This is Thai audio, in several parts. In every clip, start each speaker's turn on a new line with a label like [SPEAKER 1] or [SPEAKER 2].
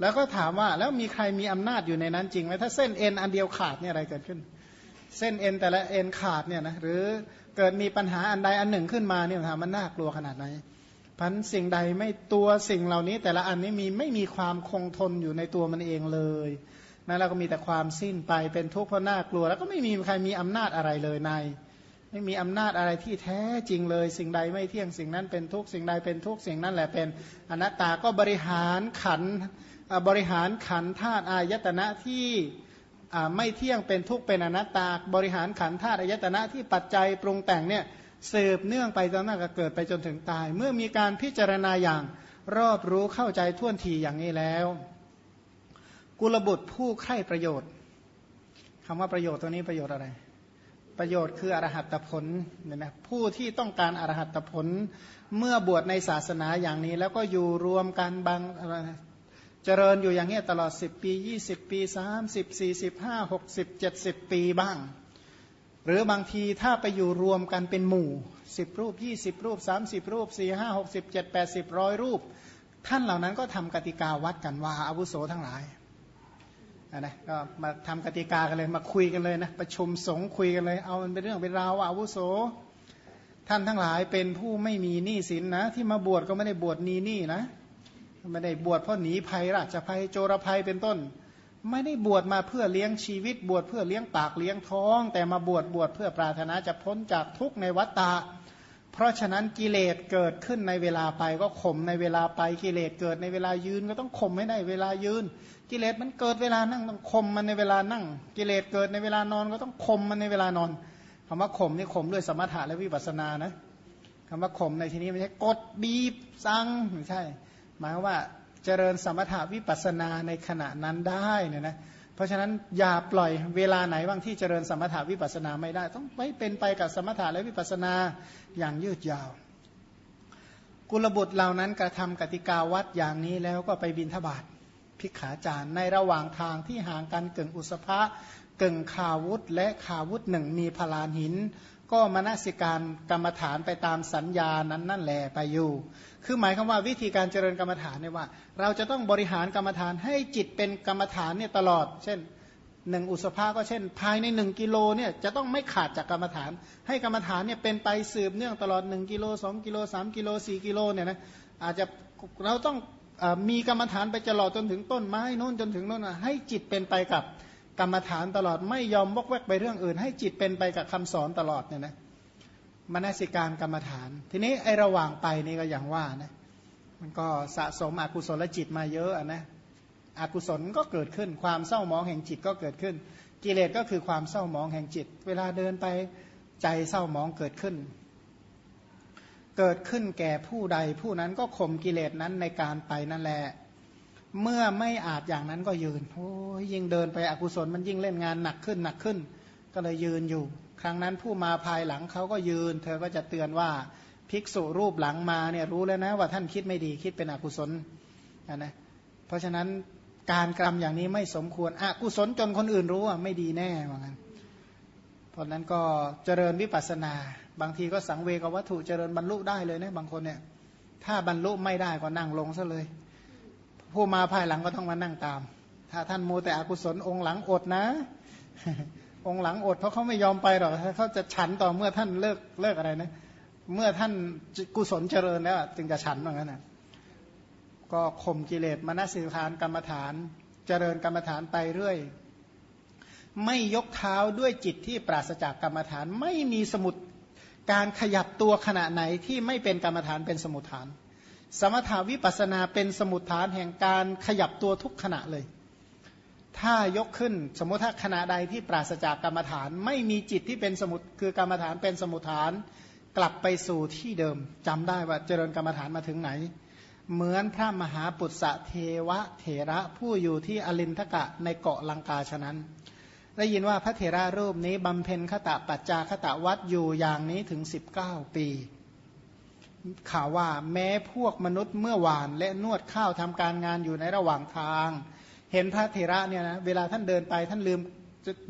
[SPEAKER 1] แล้วก็ถามว่าแล้วมีใครมีอำนาจอยู่ในนั้นจริงไหมถ้าเส้นเอ็นอันเดียวขาดเนี่ยอะไรเกิดขึ้น เส้นเอ็นแต่ละเอ็นขาดเนี่ยนะหรือเกิดมีปัญหาอันใดอันหนึ่งขึ้นมาเนี่ยถามมันน่ากลัวขนาดไหนพันสิ่งใดไม่ตัวสิ่งเหล่านี้ แต่ละอันนี้มีไม่มีความคงทนอยู่ในตัวมันเองเลยนั่นเราก็มีแต่ความสิ้นไปเป็นทุกข์เพราะน่ากลัว แล้วก็ไม่มีใครมีอำนาจอะไรเลยใน ไม่มีอำนาจอะไรที่แท้จริงเลย สิ่งใดไม่เที่ยงสิ่งนั้นเป็นทุกสิ่งใดเป็นทุกสิ่งนั้นแหละเป็นอนัตตาก็บริหารขัน บริหารขันธาตุอายตนะที่ไม่เที่ยงเป็นทุกเป็นอนัตตา บริหารขันธาตุอายตนะที่ปัจจัยปรุงแต่งเนี่ยสืบเนื่องไปจนน่าเกิดไปจนถึงตาย เมื่อมีการพิจารณาอย่างรอบรู้เข้าใจท่วนทีอย่างนี้แล้ว กุลบุตรผู้ใคร่ประโยชน์คำว่าประโยชน์ตัวนี้ประโยชน์อะไร ประโยชน์คืออรหัตผลเนี่ยนะผู้ที่ต้องการอรหัตผลเมื่อบวชในศาสนาอย่างนี้ แล้วก็อยู่รวมกันบาง เจริญอยู่อย่างนี้ตลอด 10 ปี 20 ปี 30 45 60 70 ปีบ้าง หรือบางทีถ้าไปอยู่รวมกันเป็นหมู่ 10 รูป 20 รูป 30 รูป 4 5 60 7 80ร้อยรูป ท่านเหล่านั้นก็ทำกติกาวัดกันว่าอาวุโสทั้งหลายนะก็มาทำกติกากันเลยมาคุยกันเลยนะประชุมสงฆ์คุยกันเลย เอามันเป็นเรื่องเป็นราวอาวุโสท่านทั้งหลายเป็นผู้ไม่มีหนี้สินนะ ที่มาบวชก็ไม่ได้บวชนีหนี้นะ ไม่ได้บวชเพราะหนีภัยราชภัยโจรภัยเป็นต้น ไม่ได้บวชมาเพื่อเลี้ยงชีวิตบวชเพื่อเลี้ยงปากเลี้ยงท้อง แต่มาบวชบวชเพื่อปรารถนาจะพ้นจากทุกข์ในวัฏฏะเพราะฉะนั้นกิเลสเกิดขึ้นในเวลาไปก็ข่มในเวลาไปกิเลสเกิดในเวลายืนก็ต้องข่มไม่ได้เวลายืน กิเลสมันเกิดเวลานั่งต้องข่มมันในเวลานั่ง กิเลสเกิดในเวลานอนก็ต้องข่มมันในเวลานอนคำว่าข่มนี่ข่มด้วยสมถะและวิปัสสนานะคำว่าข่มในที่นี้ไม่ใช่กดบีบสั่งไม่ใช่ หมายว่าเจริญสมถาวิปัสนาในขณะนั้นได้เนี่ยนะเพราะฉะนั้นอย่าปล่อยเวลาไหนบ้างที่เจริญสมถาวิปัสนาไม่ได้ ต้องไม่เป็นไปกับสมถะและวิปัสนาอย่างยืดยาว กุลบุตรเหล่านั้นกระทำกติกาวัดอย่างนี้แล้วก็ไปบินทบาทพิกขาจารในระหว่างทางที่ห่างกันเกึ่งอุสภะ กึ่งขาวุธและขาวุธหนึ่งมีพลานหิน ก็มนสิการกรรมฐานไปตามสัญญานั้นนั่นแหละไปอยู่ คือหมายความว่าวิธีการเจริญกรรมฐานเนี่ยว่า เราจะต้องบริหารกรรมฐานให้จิตเป็นกรรมฐานเนี่ยตลอด เช่นหนึ่งอุสภาก็เช่น ภายในหนึ่งกิโลเนี่ยจะต้องไม่ขาดจากกรรมฐาน ให้กรรมฐานเนี่ยเป็นไปสืบเนื่องตลอด1กิโล2กิโล3กิโล4กิโลเนี่ยนะอาจจะเราต้องมีกรรมฐานไปตลอดจนถึงต้นไม้นู้นจนถึงโน้นให้จิตเป็นไปกับ กรรมฐานตลอดไม่ยอมวกแวกไปเรื่องอื่น ให้จิตเป็นไปกับคำสอนตลอดเนี่ยนะมนสิการกรรมฐาน ทีนี้ไอระหว่างไปนี่ก็อย่างว่านะมันก็สะสมอกุศลจิตมาเยอะนะอกุศลก็เกิดขึ้นความเศร้าหมองแห่งจิตก็เกิดขึ้น กิเลสก็คือความเศร้าหมองแห่งจิต เวลาเดินไปใจเศร้าหมองเกิดขึ้น เกิดขึ้นแก่ผู้ใดผู้นั้นก็ข่มกิเลสนั้นในการไปนั่นแหละ เมื่อไม่อาจอย่างนั้นก็ยืนโอ้ยยิ่งเดินไปอกุศลมันยิ่งเล่นงานหนักขึ้นหนักขึ้น ก็เลยยืนอยู่ ครั้งนั้นผู้มาภายหลังเขาก็ยืน เธอก็จะเตือนว่าภิกษุรูปหลังมาเนี่ยรู้แล้วนะว่าท่านคิดไม่ดีคิดเป็นอกุศลนะเพราะฉะนั้นการกรรมอย่างนี้ไม่สมควรอกุศลจนคนอื่นรู้ว่าไม่ดีแน่เหมือนกันเพราะนั้นก็เจริญวิปัสนา บางทีก็สังเวกวัตถุเจริญบรรลุได้เลยนะบางคนเนี่ยถ้าบรรลุไม่ได้ก็นั่งลงซะเลย ผู้มาภายหลังก็ต้องมานั่งตาม ถ้าท่านมูแต่อกุศลองค์หลังอดนะ องค์หลังอด เพราะเขาไม่ยอมไปหรอกเขาจะฉันต่อเมื่อท่านเลิกเลิกอะไรนะ เมื่อท่านกุศลเจริญแล้ว จึงจะฉันว่างั้นนะก็ข่มกิเลสมนสิทานกรรมฐาน เจริญกรรมฐานไปเรื่อย ไม่ยกเท้าด้วยจิตที่ปราศจากกรรมฐาน ไม่มีสมุดการขยับตัวขณะไหนที่ไม่เป็นกรรมฐานเป็นสมุทฐาน สมถาวิปัสนาเป็นสมุทฐานแห่งการขยับตัวทุกขณะเลย ถ้ายกขึ้นสมมติถ้าขณะใดที่ปราศจากกรรมฐาน ไม่มีจิตที่เป็นสมุดคือกรรมฐานเป็นสมุทฐานกลับไปสู่ที่เดิมจำได้ว่าเจริญกรรมฐานมาถึงไหน เหมือนพระมหาปุตสะเทวะเถระผู้อยู่ที่อลินทกะในเกาะลังกาฉะนั้น ได้ยินว่าพระเถระรูปนี้บำเพ็ญขตะปัจจาขตะวัดอยู่อย่างนี้ถึง 19 ปี ข่าวว่าแม้พวกมนุษย์เมื่อวานและนวดข้าวทำการงานอยู่ในระหว่างทาง เห็นพระเถระเนี่ยนะเวลาท่านเดินไปท่านลืม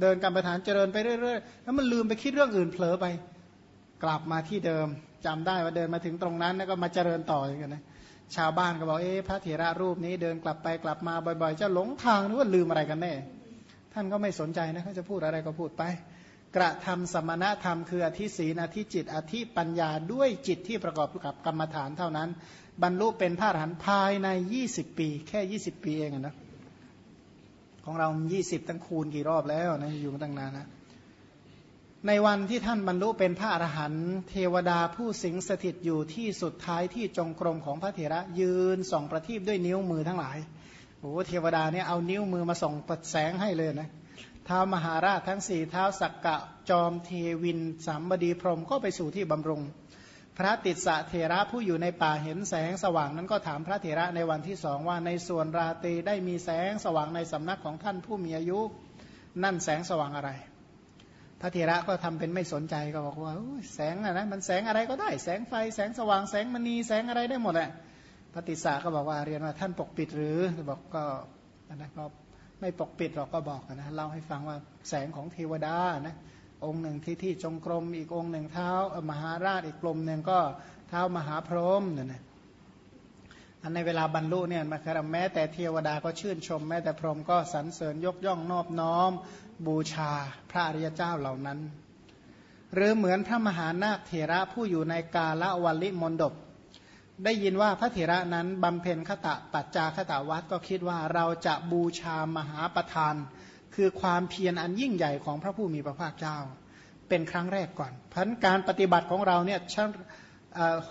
[SPEAKER 1] เดินกรรมฐานเจริญไปเรื่อยๆแล้วมันลืมไปคิดเรื่องอื่นเผลอไป กลับมาที่เดิมจำได้ว่าเดินมาถึงตรงนั้นแล้วก็มาเจริญต่ออย่างนี้นะชาวบ้านก็บอกเอ๊ะพระเถระรูปนี้เดินกลับไปกลับมาบ่อยๆจะหลงทางหรือว่าลืมอะไรกันแน่ท่านก็ไม่สนใจนะเขาจะพูดอะไรก็พูดไป กระทำสมณธรรมคืออธิศีนอธิจิต อธิปัญญาด้วยจิตที่ประกอบกับกรรมฐานเท่านั้น บรรลุเป็นพระอรหันต์ภายใน 20 ปี แค่ 20 ปีเองนะของเรา 20 ตั้งคูณกี่รอบแล้วนะอยู่มาตั้งนานนะในวันที่ท่านบรรลุเป็นพระอรหันต์เทวดาผู้สิงสถิตอยู่ที่สุดท้ายที่จงกรมของพระเถระยืนส่องประทีปด้วยนิ้วมือทั้งหลายโอ้เทวดาเนี่ยเอานิ้วมือมาส่องปัดแสงให้เลยนะ ท้ามหาราชทั้งสี่เท้าสักกะจอมเทวินสามบดีพรมก็ไปสู่ที่บำรุง พระติสะเถระผู้อยู่ในป่าเห็นแสงสว่างนั้นก็ถามพระเถระในวันที่สองว่าในส่วนราตรีได้มีแสงสว่างในสำนักของท่านผู้มีอายุ นั่นแสงสว่างอะไร พระเถระก็ทำเป็นไม่สนใจก็บอกว่าแสงอะนะมันแสงอะไรก็ได้ แสงไฟแสงสว่างแสงมณีแสงอะไรได้หมดแหละพระติสาก็บอกว่าเรียนว่าท่านปกปิดหรือบอกก็นะก็ ไม่ปกปิดหรอกก็บอกนะเล่าให้ฟังว่าแสงของเทวดานะองค์หนึ่งที่ที่จงกรมอีกองค์หนึ่งเท้ามหาราชอีกกลมหนึ่งก็เท้ามหาพรหมเนี่ยนะอันในเวลาบรรลุเนี่ยมาครับแม้แต่เทวดาก็ชื่นชม แม้แต่พรหมก็สรรเสริญยกย่องนอบน้อม บูชาพระอริยเจ้าเหล่านั้น หรือเหมือนพระมหานาคเถระผู้อยู่ในกาละวัลลิมนดบ ได้ยินว่าพระเถระนั้นบำเพ็ญขตะปัจจาขตะวัดก็คิดว่าเราจะบูชามหาประธาน คือความเพียรอันยิ่งใหญ่ของพระผู้มีพระภาคเจ้า เป็นครั้งแรกก่อนพันการปฏิบัติของเราเนี่ย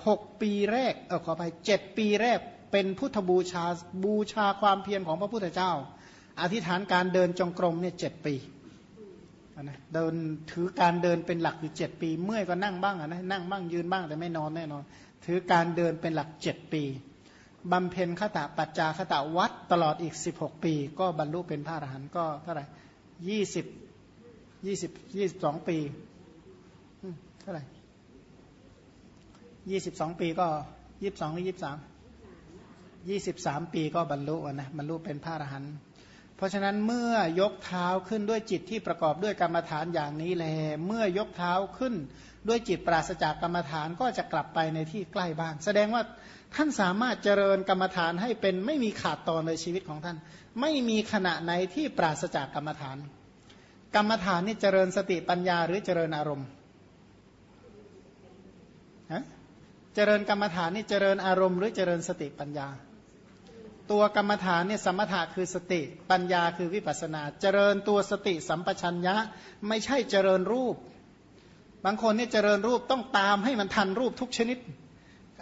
[SPEAKER 1] หกปีแรกเออขอไปเจ็ดปีแรกเป็นพุทธบูชาบูชาความเพียรของพระพุทธเจ้า อธิษฐานการเดินจงกรมเนี่ยเจ็ดปีนะเดินถือการเดินเป็นหลักอยู่เจ็ดปี เมื่อยก็นั่งบ้างนะนั่งบ้างยืนบ้างแต่ไม่นอนแน่นอน ถือการเดินเป็นหลักเจ็ดปีบำเพ็ญขตะปัจจาขตะวัดตลอดอีกสิบหกปี ก็บรรลุเป็นพระอรหันต์ก็เท่าไหร่ยี่สิบยี่สิบยี่สิบสองปีเท่าไหร่ยี่สิบสองปีก็ยี่สิบสองหรือยี่สิบสามยี่สิบสามปีก็บรรลุนะบรรลุเป็นพระอรหันต์ ราะฉะนั้นเมื่อยกเท้าขึ้นด้วยจิตที่ประกอบด้วยกรรมฐานอย่างนี้แล เมื่อยกเท้าขึ้นด้วยจิตปราศจากกรรมฐานก็จะกลับไปในที่ใกล้บ้าน แสดงว่าท่านสามารถเจริญกรรมฐานให้เป็นไม่มีขาดตอนในชีวิตของท่าน ไม่มีขณะไหนที่ปราศจากกรรมฐาน กรรมฐานนี่เจริญสติปัญญาหรือเจริญอารมณ์เจริญกรรมฐานนี่เจริญอารมณ์หรือเจริญสติปัญญา ตัวกรรมฐานเนี่ยสมถะคือสติ ปัญญาคือวิปัสนา เจริญตัวสติสัมปชัญญะ ไม่ใช่เจริญรูป บางคนเนี่ยเจริญรูปต้องตามให้มันทันรูปทุกชนิด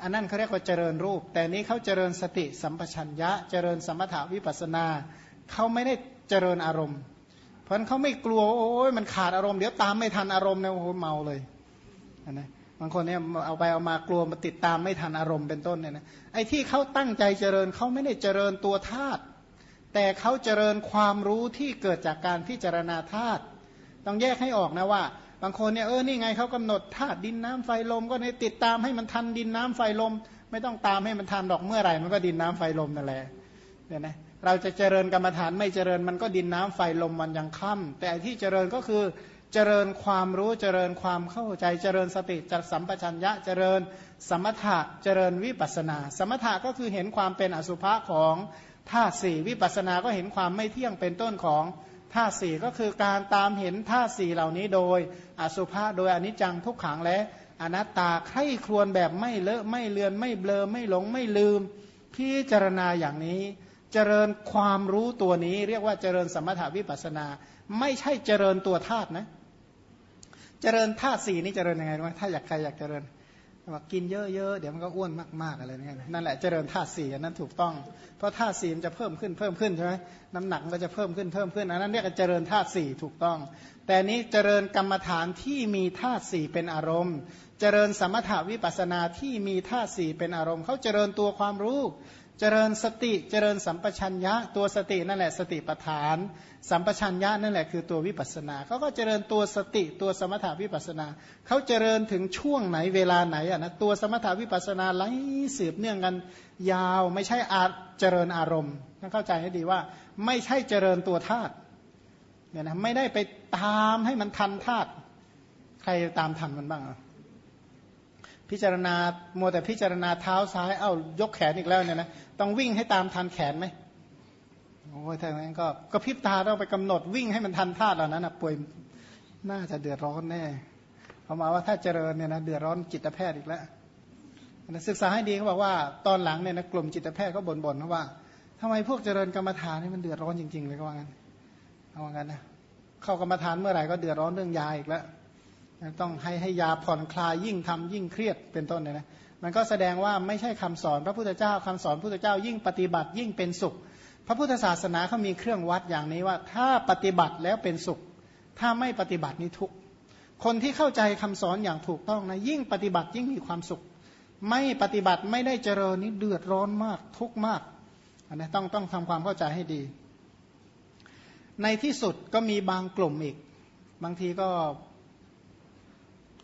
[SPEAKER 1] อันนั้นเขาเรียกว่าเจริญรูป แต่นี้เขาเจริญสติสัมปชัญญะ เจริญสมถะวิปัสนา เขาไม่ได้เจริญอารมณ์ เพราะเขาไม่กลัวโอ้ยมันขาดอารมณ์เดี๋ยวตามไม่ทันอารมณ์เนี่ยโอ้โหเมาเลยนะ บางคนเนี่ยเอาไปเอามากลัวมาติดตามไม่ทันอารมณ์เป็นต้นเนี่ยนะไอ้ที่เขาตั้งใจเจริญเขาไม่ได้เจริญตัวธาตุแต่เขาเจริญความรู้ที่เกิดจากการพิจารณาธาตุต้องแยกให้ออกนะว่า บางคนเนี่ยเออนี่ไงเขากำหนดธาตุดินน้ำไฟลม ก็ในติดตามให้มันทันดินน้ำไฟลม ไม่ต้องตามให้มันทันดอกเมื่อไหร่ มันก็ดินน้ำไฟลมนั่นแหละเนี่ยนะเราจะเจริญกรรมฐานไม่เจริญมันก็ดินน้ำไฟลมมันยังค่ำแต่ที่เจริญก็คือ เจริญความรู้เจริญความเข้าใจ เจริญสติจัสัมปชัญญะเจริญสมถะเจริญวิปัสนา สมถะก็คือเห็นความเป็นอสุภะของธาตุสี่วิปัสนาก็เห็นความไม่เที่ยงเป็นต้นของธาตุสี่ก็คือการตามเห็นธาตุสี่เหล่านี้โดยอสุภะโดยอนิจจังทุกขังและอนัตตาใคร่ครวญแบบไม่เลอะไม่เลือนไม่เบลอไม่หลงไม่ลืม พิจารณาอย่างนี้เจริญความรู้ตัวนี้เรียกว่าเจริญสมถะวิปัสนา ไม่ใช่เจริญตัวธาตุนะ เจริญธาตุสี่นี่เจริญยังไงรู้ไหมถ้าอยากใครอยากเจริญว่ากินเยอะๆเดี๋ยวมันก็อ้วนมากๆอะไรนี่นั่นแหละเจริญธาตุสี่นั้นถูกต้อง เพราะธาตุสี่มันจะเพิ่มขึ้นเพิ่มขึ้นใช่ไหมน้ำหนักมันจะเพิ่มขึ้นเพิ่มขึ้นอันนั้นเรียกเจริญธาตุสี่ถูกต้อง แต่นี้เจริญกรรมฐานที่มีธาตุสี่เป็นอารมณ์ เจริญสมถาวิปัสนาที่มีธาตุสี่เป็นอารมณ์เขาเจริญตัวความรู้ เจริญสติเจริญสัมปชัญญะ ตัวสตินั่นแหละสติปัฏฐาน สัมปชัญญะนั่นแหละคือตัววิปัสนาเขาก็เจริญตัวสติตัวสมถาวิปัสนาเขาเจริญถึงช่วงไหนเวลาไหนอะนะตัวสมถาวิปัสนาไหลสืบเนื่องกันยาวไม่ใช่อาเจริญอารมณ์ต้องเข้าใจให้ดีว่า ไม่ใช่เจริญตัวธาตุเนี่ยนะไม่ได้ไปตามให้มันทันธาตุใครตามทันมันบ้างอะ พิจารณาโมแต่พิจารณาเท้าซ้ายเอ้ายกแขนอีกแล้วเนี่ยนะต้องวิ่งให้ตามทันแขนไหมโอ้ยถ้าอย่างนั้นก็ก็พิบตาต้องไปกำหนดวิ่งให้มันทันท่าเหล่านั้นนะป่วยน่าจะเดือดร้อนแน่เขามาว่าถ้าเจริญเนี่ยนะเดือดร้อนจิตแพทย์อีกแล้วศึกษาให้ดีเขาบอกว่าตอนหลังเนี่ยนะกลุ่มจิตแพทย์ก็บ่นๆว่าทำไมพวกเจริญกรรมฐานนี่มันเดือดร้อนจริงๆเลยก็ว่างั้นเอาว่างั้นนะเข้ากรรมฐานเมื่อไหร่ก็เดือดร้อนเรื่องยาอีกแล้ว ต้องให้ให้ยาผ่อนคลายยิ่งทำยิ่งเครียดเป็นต้นเนี่ยนะมันก็แสดงว่าไม่ใช่คำสอนพระพุทธเจ้าคำสอนพระพุทธเจ้ายิ่งปฏิบัติยิ่งเป็นสุข พระพุทธศาสนาเขามีเครื่องวัดอย่างนี้ว่า ถ้าปฏิบัติแล้วเป็นสุข ถ้าไม่ปฏิบัตินี่ทุกคนที่เข้าใจคำสอนอย่างถูกต้องนะยิ่งปฏิบัติยิ่งมีความสุข ไม่ปฏิบัติไม่ได้เจริญนี่เดือดร้อนมากทุกมากอันนี้ต้องต้องทำความเข้าใจให้ดี ในที่สุดก็มีบางกลุ่มอีก บางทีก็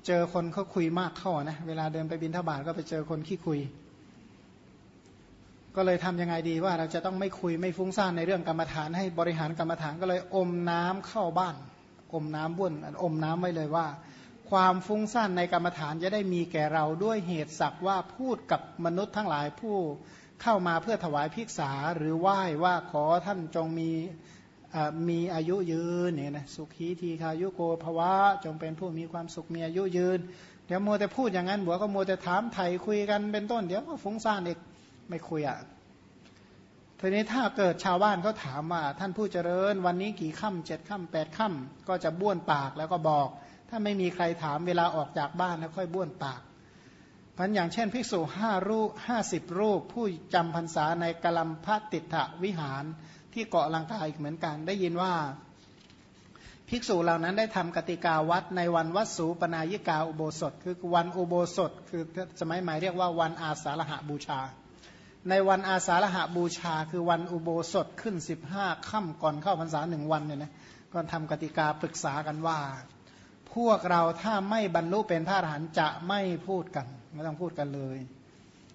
[SPEAKER 1] เจอคนเขาคุยมากเข้านะเวลาเดินไปบินทบาทก็ไปเจอคนขี้คุย ก็เลยทำยังไงดีว่าเราจะต้องไม่คุยไม่ฟุ้งซ่านในเรื่องกรรมฐานให้บริหารกรรมฐานก็เลยอมน้ำเข้าบ้าน อมน้ำบ้วนอมน้ำไว้เลยว่า ความฟุ้งซ่านในกรรมฐานจะได้มีแก่เราด้วยเหตุสักว่าพูดกับมนุษย์ทั้งหลายผู้เข้ามาเพื่อถวายภิกษาหรือไหว้ว่าขอท่านจงมี มีอายุยืนเนี่ยนะสุขีทีคายุโกภวะ จงเป็นผู้มีความสุขมีอายุยืน เดี๋ยวโมแต่พูดอย่างนั้นบัวก็โมแต่ถามไทยคุยกันเป็นต้น เดี๋ยวก็ฟุ้งซ่านอีกไม่คุยอะทีนี้ถ้าเกิดชาวบ้านเขาถามว่า ท่านผู้เจริญ วันนี้กี่ค่ำเจ็ดค่ำแปดค่ำก็จะบ้วนปากแล้วก็บอก ถ้าไม่มีใครถามเวลาออกจากบ้านแล้วค่อยบ้วนปากพันอย่างเช่น ภิกษุห้ารูปห้าสิบรูป ผู้จำพรรษาในกลัมพระติถวิหาร ที่เกาะลังกาอีกเหมือนกัน ได้ยินว่า ภิกษุเหล่านั้นได้ทำกติกาวัดในวันวัดสูปนายิกาอุโบสถ คือวันอุโบสถ คือสมัยใหม่เรียกว่าวันอาสาฬหบูชา ในวันอาสาฬหบูชา คือวันอุโบสถขึ้น 15ค่ำก่อนเข้าพรรษาหนึ่งวันเนี่ยนะก็ทำกติกาปรึกษากันว่า พวกเราถ้าไม่บรรลุเป็นพระอรหันต์จะไม่พูดกัน ไม่ต้องพูดกันเลย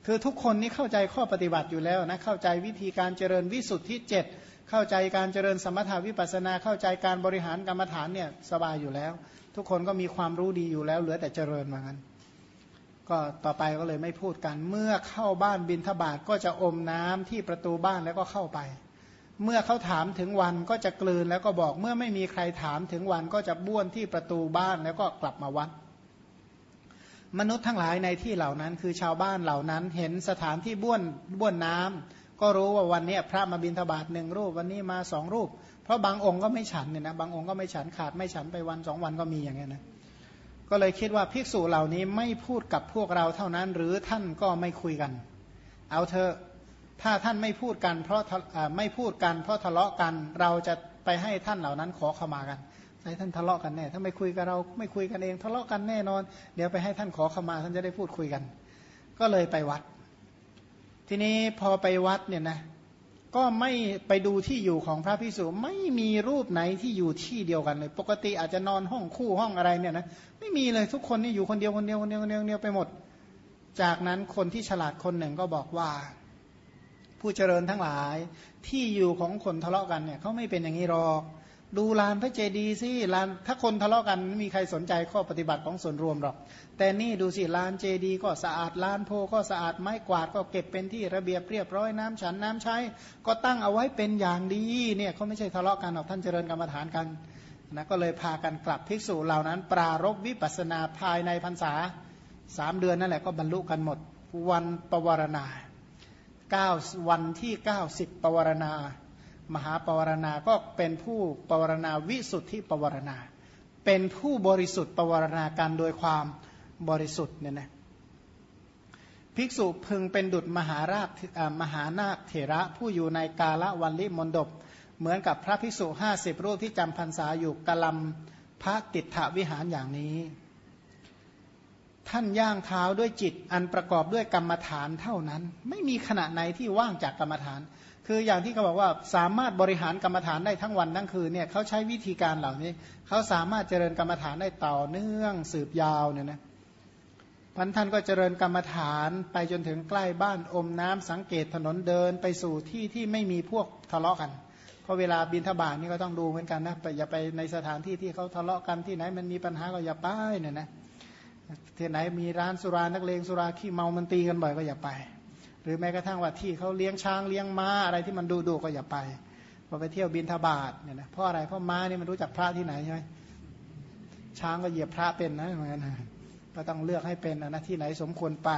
[SPEAKER 1] คือทุกคนนี้เข้าใจข้อปฏิบัติอยู่แล้วนะเข้าใจวิธีการเจริญวิสุทธิเจ็ด เข้าใจการเจริญสมถาวิปัสนา เข้าใจการบริหารกรรมฐานเนี่ยสบายอยู่แล้ว ทุกคนก็มีความรู้ดีอยู่แล้ว เหลือแต่เจริญมางั้น ก็ต่อไปก็เลยไม่พูดกันเมื่อเข้าบ้านบินทบาทก็จะอมน้ำที่ประตูบ้านแล้วก็เข้าไป เมื่อเขาถามถึงวันก็จะกลืนแล้วก็บอกเมื่อไม่มีใครถามถึงวันก็จะบ้วนที่ประตูบ้านแล้วก็กลับมาวัดมนุษย์ทั้งหลายในที่เหล่านั้น คือชาวบ้านเหล่านั้น เห็นสถานที่บ้วนบ้วนน้ำ ก็รู้ว่าวันนี้พระมาบินทบาทหนึ่งรูป วันนี้มาสองรูป เพราะบางองค์ก็ไม่ฉันเนี่ยนะบางองค์ก็ไม่ฉันขาดไม่ฉันไปวันสองวันก็มีอย่างเงี้ยนะก็เลยคิดว่าภิกษุเหล่านี้ไม่พูดกับพวกเราเท่านั้น หรือท่านก็ไม่คุยกัน เอาเถอะถ้าท่านไม่พูดกันเพราะไม่พูดกันเพราะทะเลาะกันเราจะไปให้ท่านเหล่านั้นขอขมากันให้ท่านทะเลาะกันแน่ถ้าไม่คุยกับเราไม่คุยกันเอง ทะเลาะกันแน่นอน เดี๋ยวไปให้ท่านขอขมาท่านจะได้พูดคุยกัน ก็เลยไปวัด ทีนี้พอไปวัดเนี่ยนะก็ไม่ไปดูที่อยู่ของพระพิสุไม่มีรูปไหนที่อยู่ที่เดียวกันเลย ปกติอาจจะนอนห้องคู่ห้องอะไรเนี่ยนะไม่มีเลยทุกคนนี่อยู่คนเดียวคนเดียวคนเดียวคนเดียวคนเดียวไปหมด จากนั้นคนที่ฉลาดคนหนึ่งก็บอกว่า ผู้เจริญทั้งหลายที่อยู่ของคนทะเลาะกันเนี่ยเขาไม่เป็นอย่างนี้หรอก ดูลานพระเจดีย์สิลานถ้าคนทะเลาะกันไม่มีใครสนใจข้อปฏิบัติของส่วนรวมหรอก แต่นี่ดูสิลานเจดีย์ก็สะอาดลานโพก็สะอาดไม้กวาดก็เก็บเป็นที่ระเบียบเรียบร้อยน้ำฉันน้ำใช้ ก็ตั้งเอาไว้เป็นอย่างดีเนี่ยเขาไม่ใช่ทะเลาะกันหรอกท่านเจริญกรรมฐานกันนะก็เลยพากันกลับภิกษุเหล่านั้น ปรารบวิปัสนาภายในพรรษาสามเดือนนั่นแหละก็บรรลุกันหมดวันปวารณาเก้าวันที่เก้าสิบปวารณา มหาปวารณาก็เป็นผู้ปวารณาวิสุทธิปวารณา เป็นผู้บริสุทธิ์ปวารณาการโดยความบริสุทธิ์เนี่ยนะภิกษุพึงเป็นดุจมหาราชมหานาคเถระผู้อยู่ในกาละวันลิมนดบเหมือนกับพระภิกษุห้าสิบรูปที่จำพรรษาอยู่กลัมพระติถวิหารอย่างนี้ ท่านย่างเท้าด้วยจิตอันประกอบด้วยกรรมฐานเท่านั้น ไม่มีขณะไหนที่ว่างจากกรรมฐาน คืออย่างที่เขาบอกว่าสามารถบริหารกรรมฐานได้ทั้งวันทั้งคืนเนี่ยเขาใช้วิธีการเหล่านี้เขาสามารถเจริญกรรมฐานได้ต่อเนื่องสืบยาวเนี่ยนะพันท่านก็เจริญกรรมฐานไปจนถึงใกล้บ้านอมน้ำสังเกตถนนเดินไปสู่ที่ที่ไม่มีพวกทะเลาะกัน เพราะเวลาบินทบาทนี่ก็ต้องดูเหมือนกันนะไปอย่าไปในสถานที่ที่เขาทะเลาะกันที่ไหนมันมีปัญหาก็อย่าไปเนี่ยนะที่ไหนมีร้านสุรานักเลงสุราขี้เมามันตีกันบ่อยก็อย่าไป หรือแม้กระทั่งว่าที่เขาเลี้ยงช้างเลี้ยงม้าอะไรที่มันดูดูก็อย่าไปพอไปเที่ยวบินทบาทเนี่ยนะเพราะอะไรเพราะม้านี่มันรู้จักพระที่ไหนใช่ไหมช้างก็เหยียบพระเป็นนะเหมือนกันก็ต้องเลือกให้เป็นนะที่ไหนสมควรไป